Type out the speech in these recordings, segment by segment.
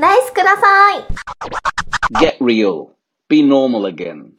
ライスください Get real. Be normal again.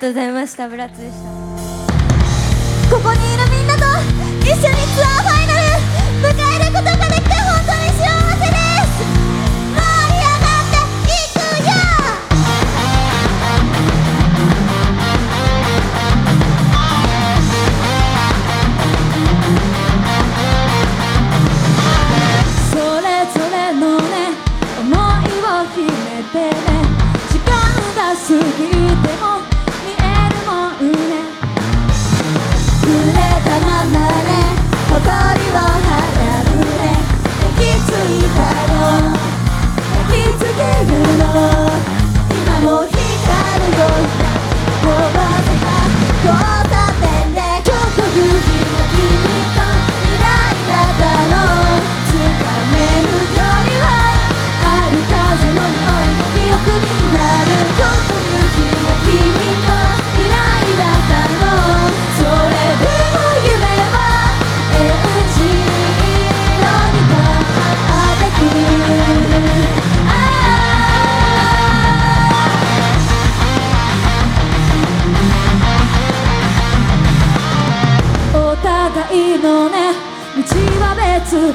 がとうございました。ブラッツでした。love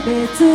别走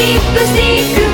リップしてい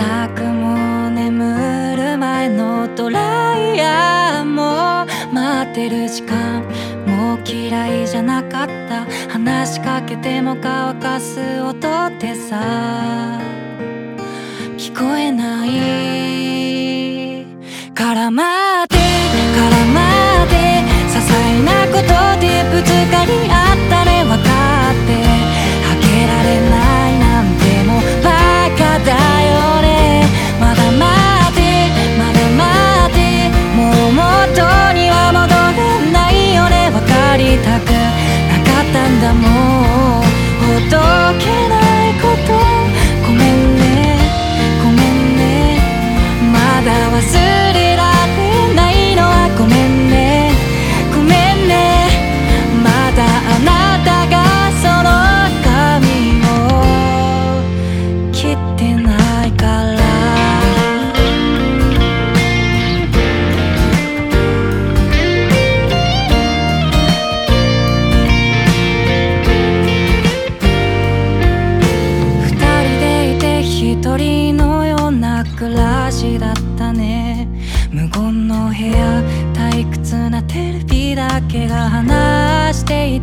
全くもう眠る前のドライヤーも待ってる時間もう嫌いじゃなかった話しかけても乾かす音ってさ。聞こえない。からまって絡まって些細なことでぶつかり合う。けないこと。ごめんね。ごめんね。まだ忘れ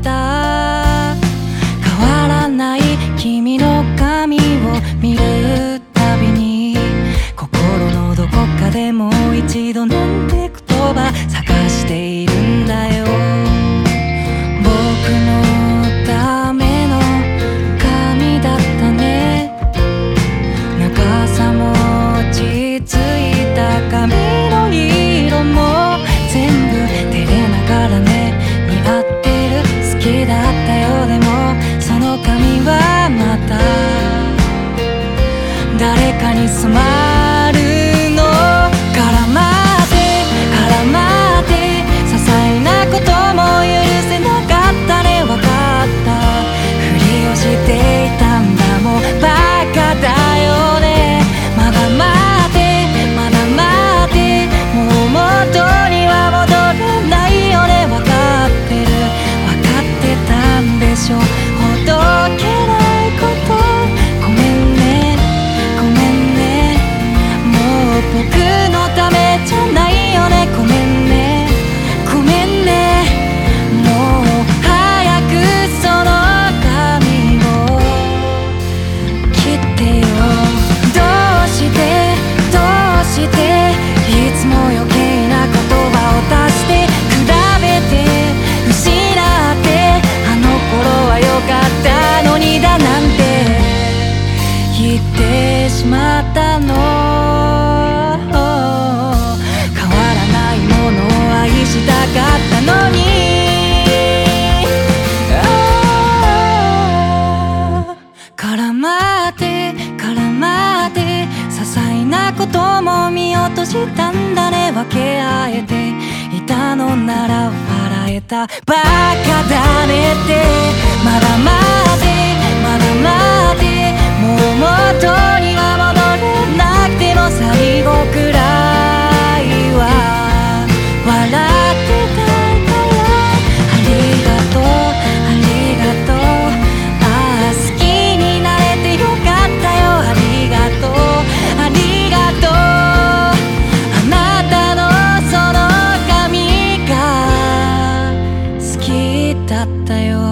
た分け合えていたのなら笑えた。バカだねってまだまだだったよ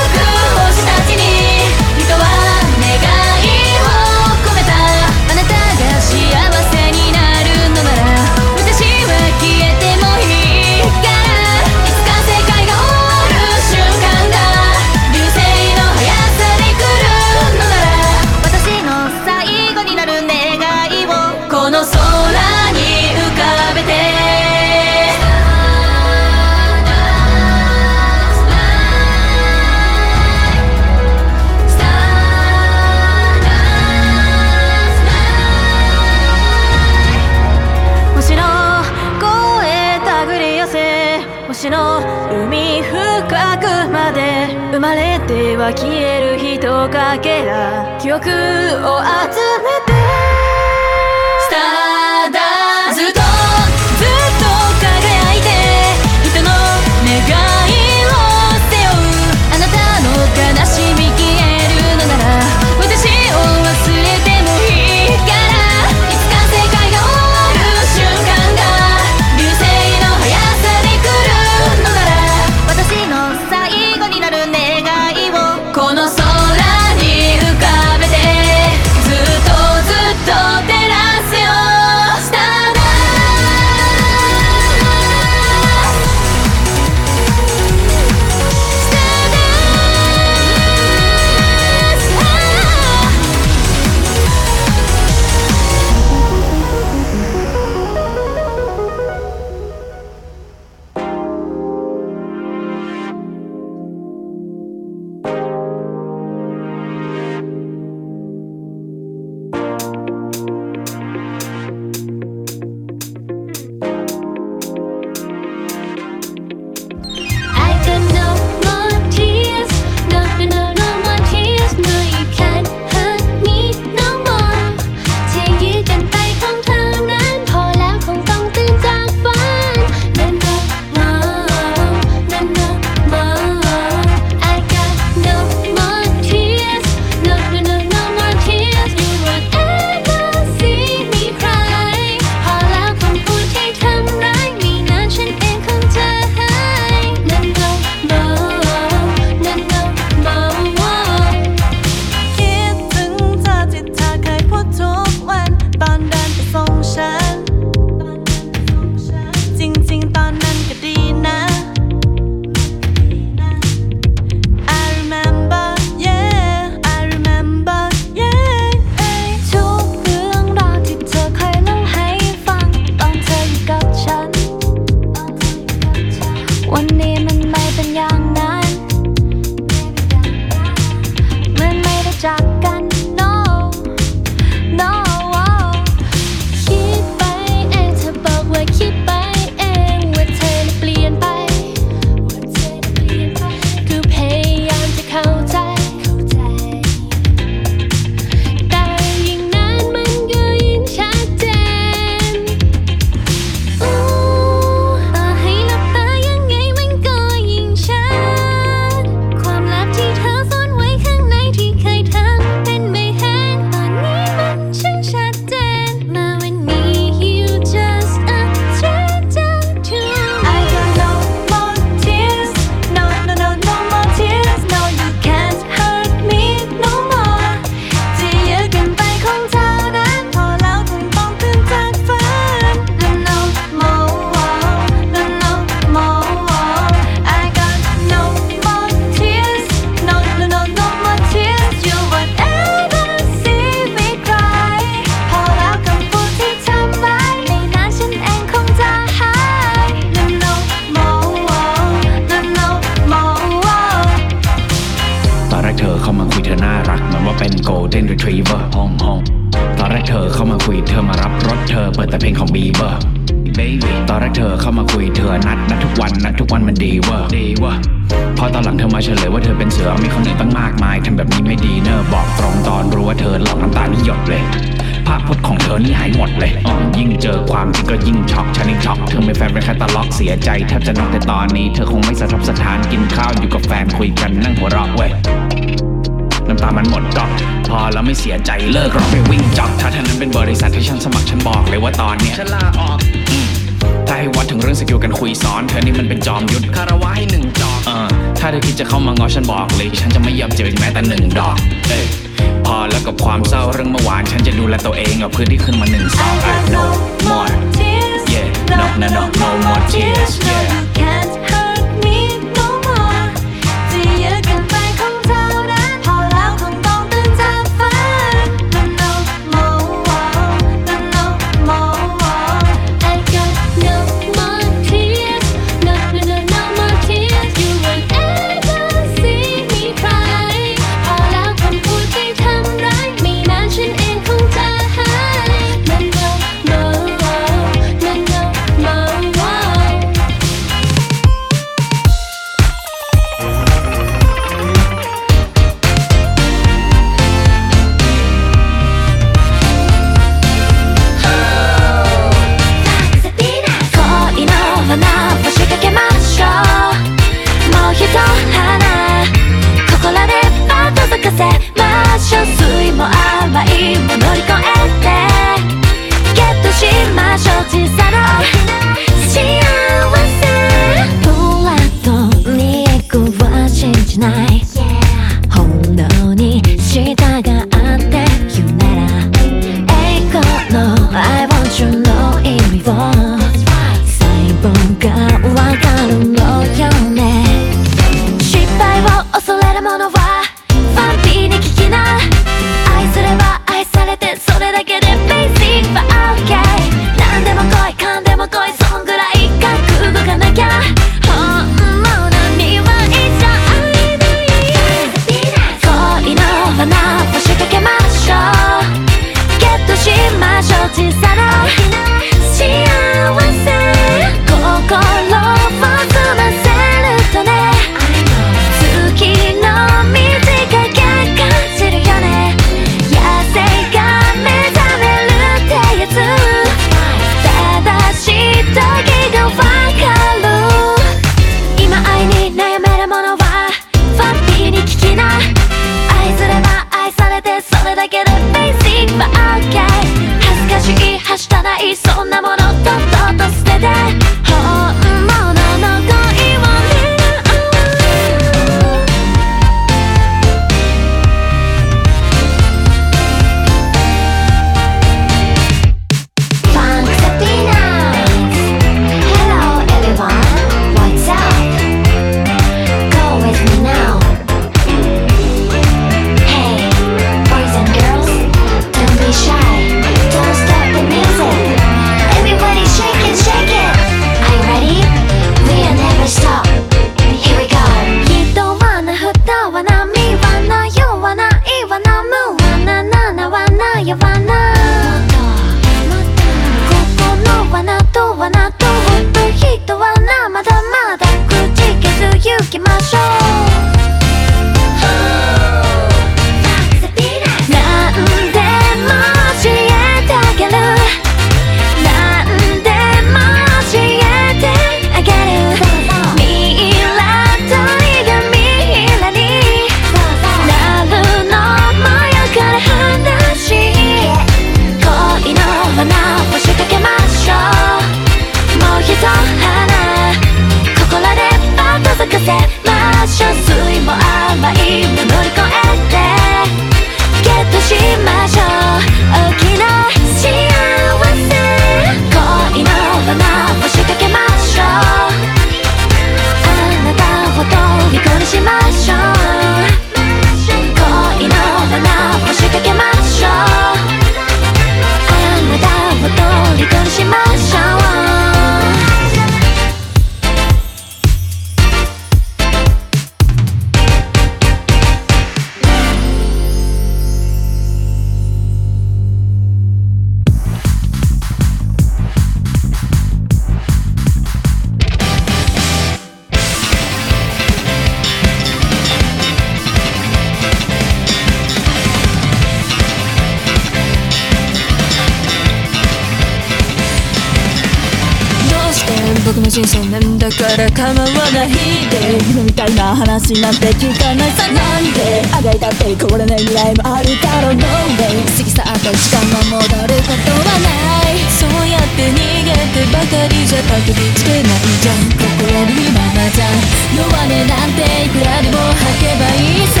僕の人生なんだから構わないで夢みたいな話なんて聞かないさ。なんであがいたって壊れない未来もあるだろう No way 過ぎ去った時間は戻ることはないそうやって逃げてばかりじゃたどり着けないじゃん心にままじゃん弱音なんていくらでも吐けばいいさ。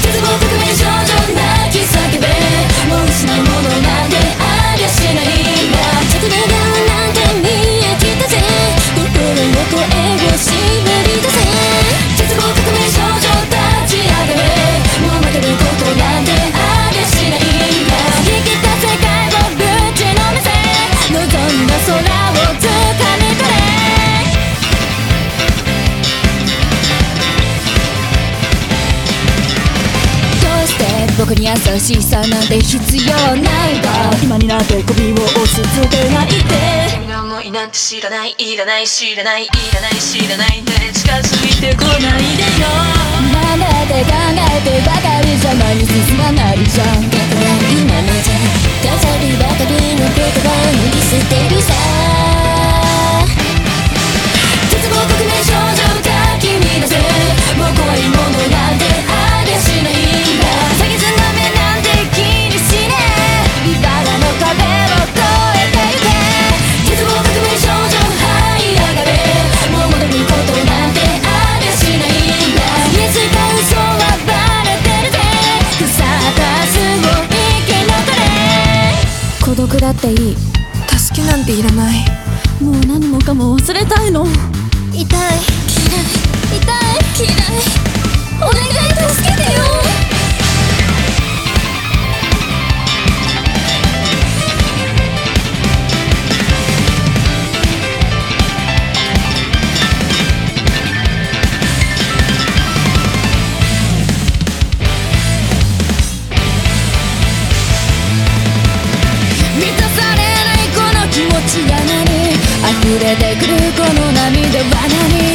絶望特命少女泣き叫べ。もう失うものなんて心の声を絞り出せ僕に優しさなんて必要ないわ。今になって首を押し続けないで。君の思いなんて知らないいらない知らないいらない知らないで近づいてこないでよ今まで考えてばかりじゃ前に進まないじゃんだから今のじゃ飾りばかりの言葉を脱ぎ捨てるさ絶望革命症状が君だぜもう怖いものなんてだっていい助けなんていらないもう何もかも忘れたいの痛い嫌い痛い嫌いてくるこの涙は何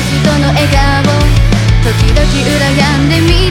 人の笑顔。時々羨んでみ